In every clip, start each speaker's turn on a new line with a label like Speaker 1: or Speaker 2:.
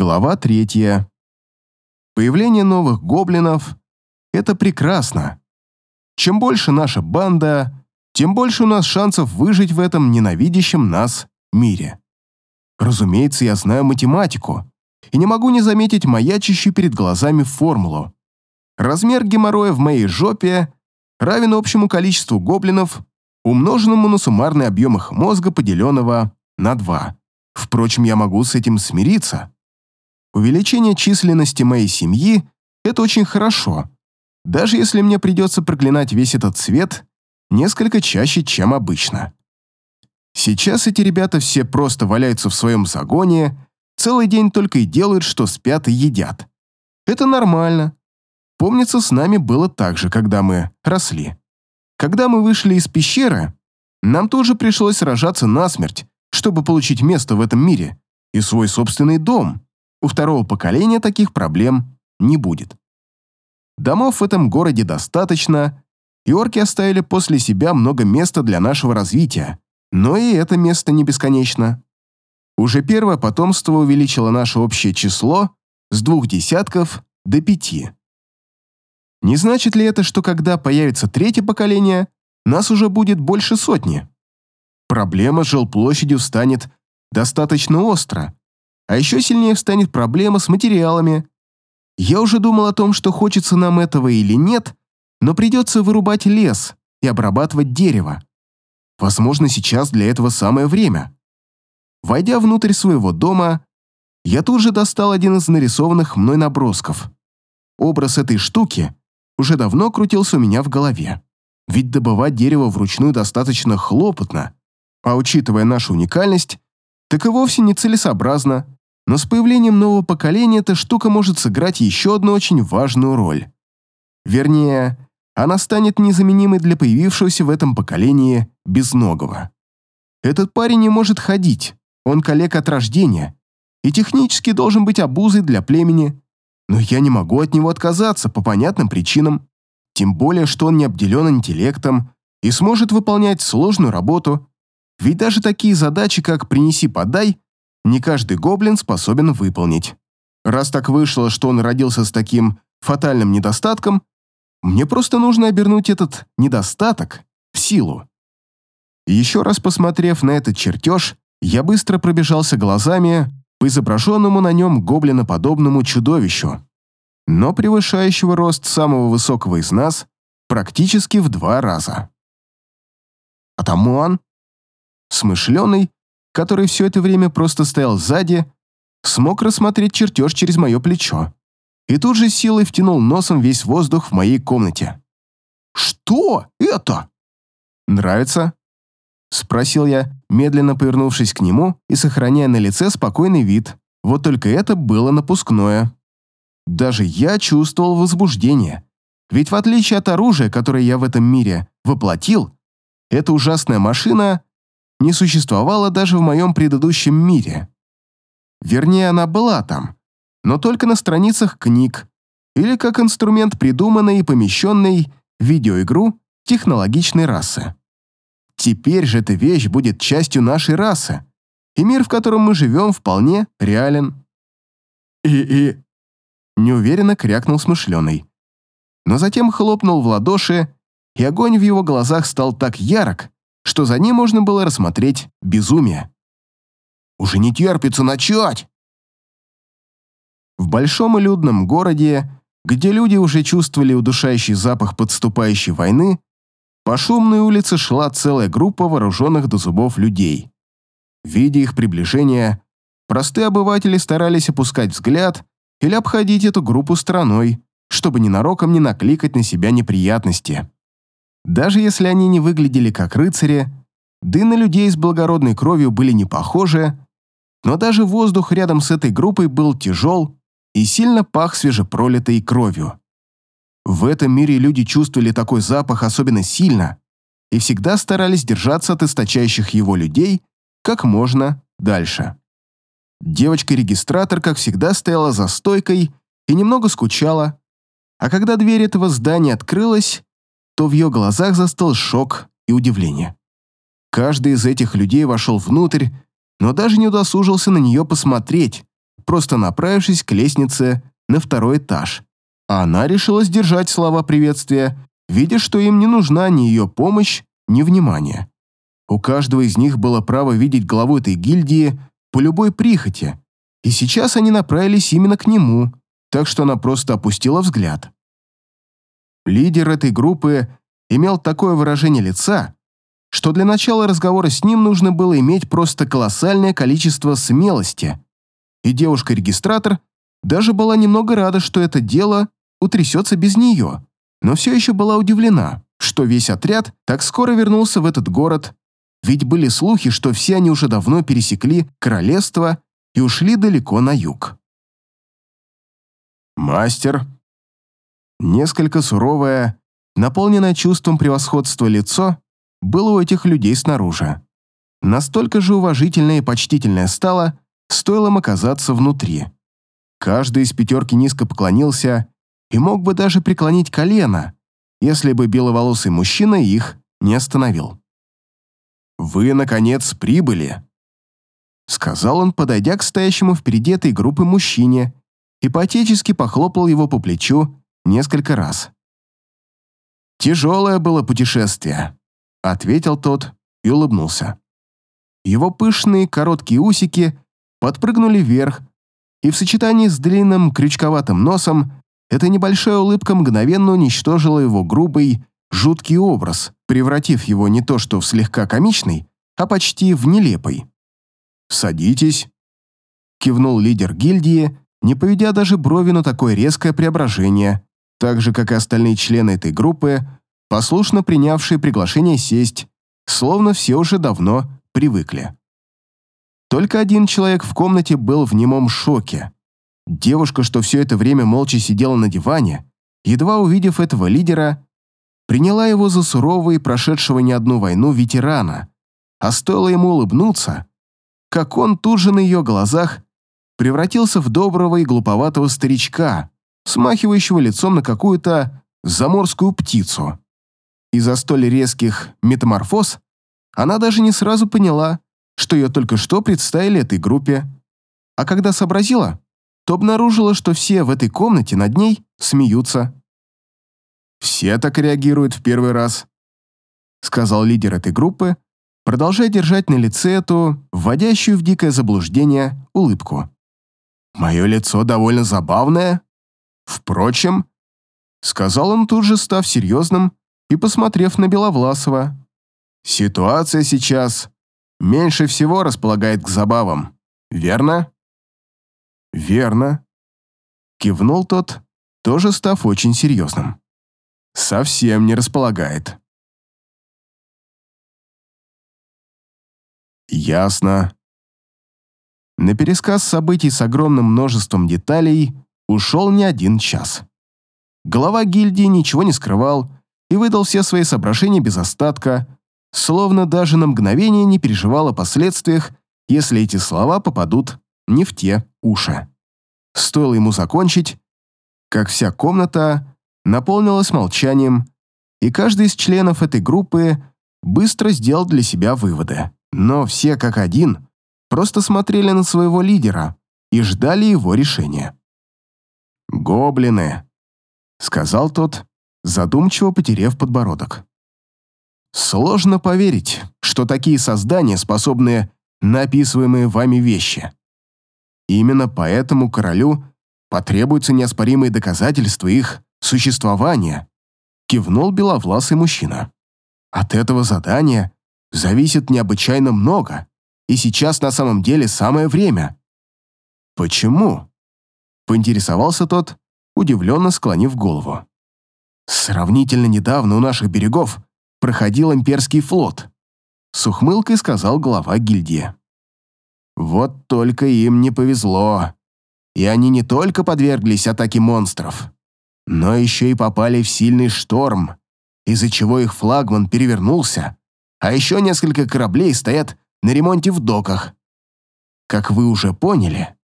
Speaker 1: Глава третья. Появление новых гоблинов — это прекрасно. Чем больше наша банда, тем больше у нас шансов выжить в этом ненавидящем нас мире. Разумеется, я знаю математику и не могу не заметить маячащую перед глазами формулу. Размер геморроя в моей жопе равен общему количеству гоблинов, умноженному на суммарный объем их мозга, поделенного на 2. Впрочем, я могу с этим смириться. Увеличение численности моей семьи – это очень хорошо, даже если мне придется проклинать весь этот свет несколько чаще, чем обычно. Сейчас эти ребята все просто валяются в своем загоне, целый день только и делают, что спят и едят. Это нормально. Помнится, с нами было так же, когда мы росли. Когда мы вышли из пещеры, нам тоже пришлось сражаться насмерть, чтобы получить место в этом мире и свой собственный дом. У второго поколения таких проблем не будет. Домов в этом городе достаточно, и орки оставили после себя много места для нашего развития, но и это место не бесконечно. Уже первое потомство увеличило наше общее число с двух десятков до пяти. Не значит ли это, что когда появится третье поколение, нас уже будет больше сотни? Проблема с жилплощадью станет достаточно остро, а еще сильнее встанет проблема с материалами. Я уже думал о том, что хочется нам этого или нет, но придется вырубать лес и обрабатывать дерево. Возможно, сейчас для этого самое время. Войдя внутрь своего дома, я тут же достал один из нарисованных мной набросков. Образ этой штуки уже давно крутился у меня в голове. Ведь добывать дерево вручную достаточно хлопотно, а учитывая нашу уникальность, так и вовсе нецелесообразно но с появлением нового поколения эта штука может сыграть еще одну очень важную роль. Вернее, она станет незаменимой для появившегося в этом поколении безногого. Этот парень не может ходить, он коллег от рождения, и технически должен быть обузой для племени, но я не могу от него отказаться по понятным причинам, тем более, что он не обделен интеллектом и сможет выполнять сложную работу, ведь даже такие задачи, как «принеси-подай», не каждый гоблин способен выполнить. Раз так вышло, что он родился с таким фатальным недостатком, мне просто нужно обернуть этот недостаток в силу. Еще раз посмотрев на этот чертеж, я быстро пробежался глазами по изображенному на нем гоблиноподобному чудовищу, но превышающего рост самого высокого из нас практически в два раза. Атамуан, смышленый, который все это время просто стоял сзади, смог рассмотреть чертеж через мое плечо и тут же силой втянул носом весь воздух в моей комнате. «Что это?» «Нравится?» — спросил я, медленно повернувшись к нему и сохраняя на лице спокойный вид. Вот только это было напускное. Даже я чувствовал возбуждение. Ведь в отличие от оружия, которое я в этом мире воплотил, эта ужасная машина не существовала даже в моем предыдущем мире. Вернее, она была там, но только на страницах книг или как инструмент придуманной и помещенной в видеоигру технологичной расы. Теперь же эта вещь будет частью нашей расы, и мир, в котором мы живем, вполне реален. «И-и...» — неуверенно крякнул смышленый. Но затем хлопнул в ладоши, и огонь в его глазах стал так ярок, что за ним можно было рассмотреть безумие. «Уже не терпится начать!» В большом и людном городе, где люди уже чувствовали удушающий запах подступающей войны, по шумной улице шла целая группа вооруженных до зубов людей. Видя их приближение, простые обыватели старались опускать взгляд или обходить эту группу стороной, чтобы ненароком не накликать на себя неприятности. Даже если они не выглядели как рыцари, да и на людей с благородной кровью были не похожи, но даже воздух рядом с этой группой был тяжел и сильно пах свежепролитой кровью. В этом мире люди чувствовали такой запах особенно сильно и всегда старались держаться от источающих его людей как можно дальше. Девочка-регистратор, как всегда, стояла за стойкой и немного скучала, а когда дверь этого здания открылась, то в ее глазах застыл шок и удивление. Каждый из этих людей вошел внутрь, но даже не удосужился на нее посмотреть, просто направившись к лестнице на второй этаж. А она решила сдержать слова приветствия, видя, что им не нужна ни ее помощь, ни внимание. У каждого из них было право видеть главу этой гильдии по любой прихоти, и сейчас они направились именно к нему, так что она просто опустила взгляд. Лидер этой группы имел такое выражение лица, что для начала разговора с ним нужно было иметь просто колоссальное количество смелости. И девушка-регистратор даже была немного рада, что это дело утрясется без нее, но все еще была удивлена, что весь отряд так скоро вернулся в этот город, ведь были слухи, что все они уже давно пересекли королевство и ушли далеко на юг. «Мастер», несколько суровое, наполненное чувством превосходства лицо, было у этих людей снаружи. Настолько же уважительное и почтительное стало, стоило им оказаться внутри. Каждый из пятерки низко поклонился и мог бы даже преклонить колено, если бы беловолосый мужчина их не остановил. «Вы, наконец, прибыли», — сказал он, подойдя к стоящему впереди этой группы мужчине и похлопал его по плечу несколько раз. «Тяжелое было путешествие», — ответил тот и улыбнулся. Его пышные короткие усики подпрыгнули вверх, и в сочетании с длинным крючковатым носом эта небольшая улыбка мгновенно уничтожила его грубый, жуткий образ, превратив его не то что в слегка комичный, а почти в нелепый. «Садитесь», — кивнул лидер гильдии, не поведя даже брови на такое резкое преображение, так же, как и остальные члены этой группы, послушно принявшие приглашение сесть, словно все уже давно привыкли. Только один человек в комнате был в немом шоке. Девушка, что все это время молча сидела на диване, едва увидев этого лидера, приняла его за сурового и прошедшего не одну войну ветерана, а стоило ему улыбнуться, как он тут же на ее глазах превратился в доброго и глуповатого старичка, смахивающего лицом на какую-то заморскую птицу. Из-за столь резких метаморфоз она даже не сразу поняла, что ее только что представили этой группе, а когда сообразила, то обнаружила, что все в этой комнате над ней смеются. «Все так реагируют в первый раз», — сказал лидер этой группы, продолжая держать на лице эту, вводящую в дикое заблуждение, улыбку. «Мое лицо довольно забавное», Впрочем, сказал он тут же, став серьезным и посмотрев на Беловласова, ситуация сейчас меньше всего располагает к забавам, верно? Верно. Кивнул тот, тоже став очень серьезным. Совсем не располагает. Ясно. На пересказ событий с огромным множеством деталей ушел не один час. Глава гильдии ничего не скрывал и выдал все свои соображения без остатка, словно даже на мгновение не переживал о последствиях, если эти слова попадут не в те уши. Стоило ему закончить, как вся комната наполнилась молчанием, и каждый из членов этой группы быстро сделал для себя выводы. Но все как один просто смотрели на своего лидера и ждали его решения. «Гоблины», — сказал тот, задумчиво потеряв подбородок. «Сложно поверить, что такие создания способны на описываемые вами вещи. Именно поэтому королю потребуются неоспоримые доказательства их существования», — кивнул беловласый мужчина. «От этого задания зависит необычайно много, и сейчас на самом деле самое время». «Почему?» Поинтересовался тот, удивленно склонив голову. «Сравнительно недавно у наших берегов проходил имперский флот», с ухмылкой сказал глава гильдии. «Вот только им не повезло. И они не только подверглись атаке монстров, но еще и попали в сильный шторм, из-за чего их флагман перевернулся, а еще несколько кораблей стоят на ремонте в доках. Как вы уже поняли,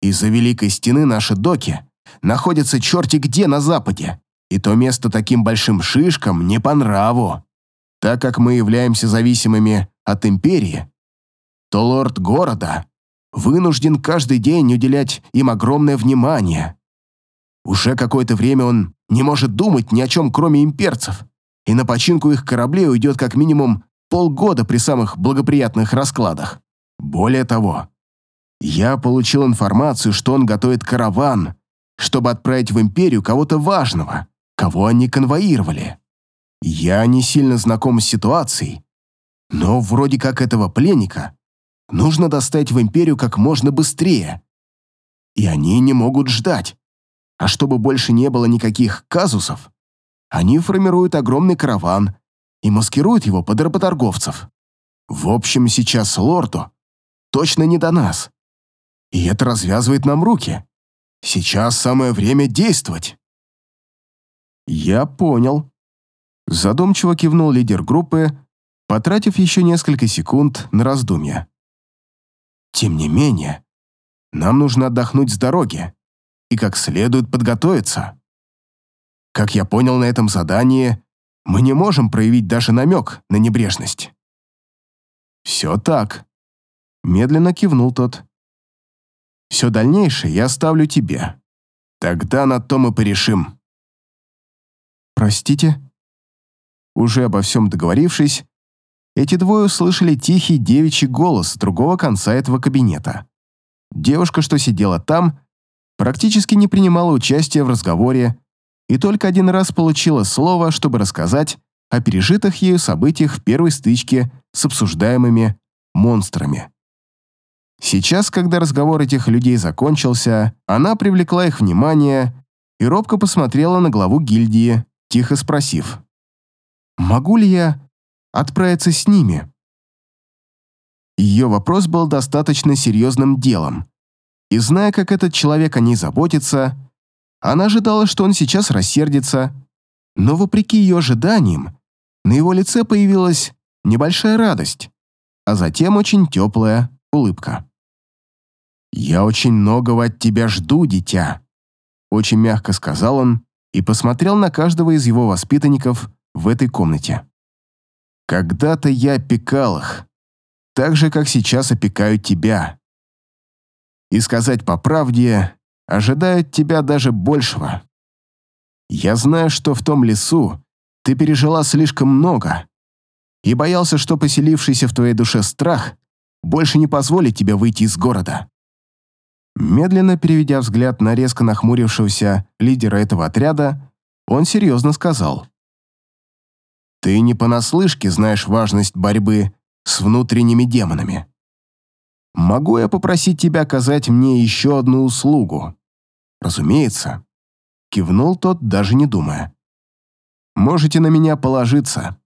Speaker 1: из-за Великой Стены наши доки находятся черти где на западе, и то место таким большим шишкам не по нраву. Так как мы являемся зависимыми от Империи, то лорд города вынужден каждый день уделять им огромное внимание. Уже какое-то время он не может думать ни о чем, кроме имперцев, и на починку их кораблей уйдет как минимум полгода при самых благоприятных раскладах. Более того, я получил информацию, что он готовит караван, чтобы отправить в Империю кого-то важного, кого они конвоировали. Я не сильно знаком с ситуацией, но вроде как этого пленника нужно достать в Империю как можно быстрее. И они не могут ждать. А чтобы больше не было никаких казусов, они формируют огромный караван и маскируют его под работорговцев. В общем, сейчас лорду точно не до нас. И это развязывает нам руки. Сейчас самое время действовать. Я понял. Задумчиво кивнул лидер группы, потратив еще несколько секунд на раздумья. Тем не менее, нам нужно отдохнуть с дороги и как следует подготовиться. Как я понял на этом задании, мы не можем проявить даже намек на небрежность. Все так. Медленно кивнул тот. Все дальнейшее я оставлю тебе. Тогда на то мы порешим. Простите? Уже обо всем договорившись, эти двое услышали тихий девичий голос с другого конца этого кабинета. Девушка, что сидела там, практически не принимала участия в разговоре и только один раз получила слово, чтобы рассказать о пережитых ею событиях в первой стычке с обсуждаемыми монстрами. Сейчас, когда разговор этих людей закончился, она привлекла их внимание и робко посмотрела на главу гильдии, тихо спросив, «Могу ли я отправиться с ними. Ее вопрос был достаточно серьезным делом, и зная, как этот человек о ней заботится, она ожидала, что он сейчас рассердится, но вопреки ее ожиданиям, на его лице появилась небольшая радость, а затем очень теплая улыбка. «Я очень многого от тебя жду, дитя», — очень мягко сказал он и посмотрел на каждого из его воспитанников в этой комнате. Когда-то я опекал их, так же, как сейчас опекаю тебя. И сказать по правде, ожидают тебя даже большего. Я знаю, что в том лесу ты пережила слишком много и боялся, что поселившийся в твоей душе страх больше не позволит тебе выйти из города. Медленно переведя взгляд на резко нахмурившегося лидера этого отряда, он серьезно сказал. Ты не понаслышке знаешь важность борьбы с внутренними демонами. Могу я попросить тебя оказать мне еще одну услугу? Разумеется. Кивнул тот, даже не думая. Можете на меня положиться.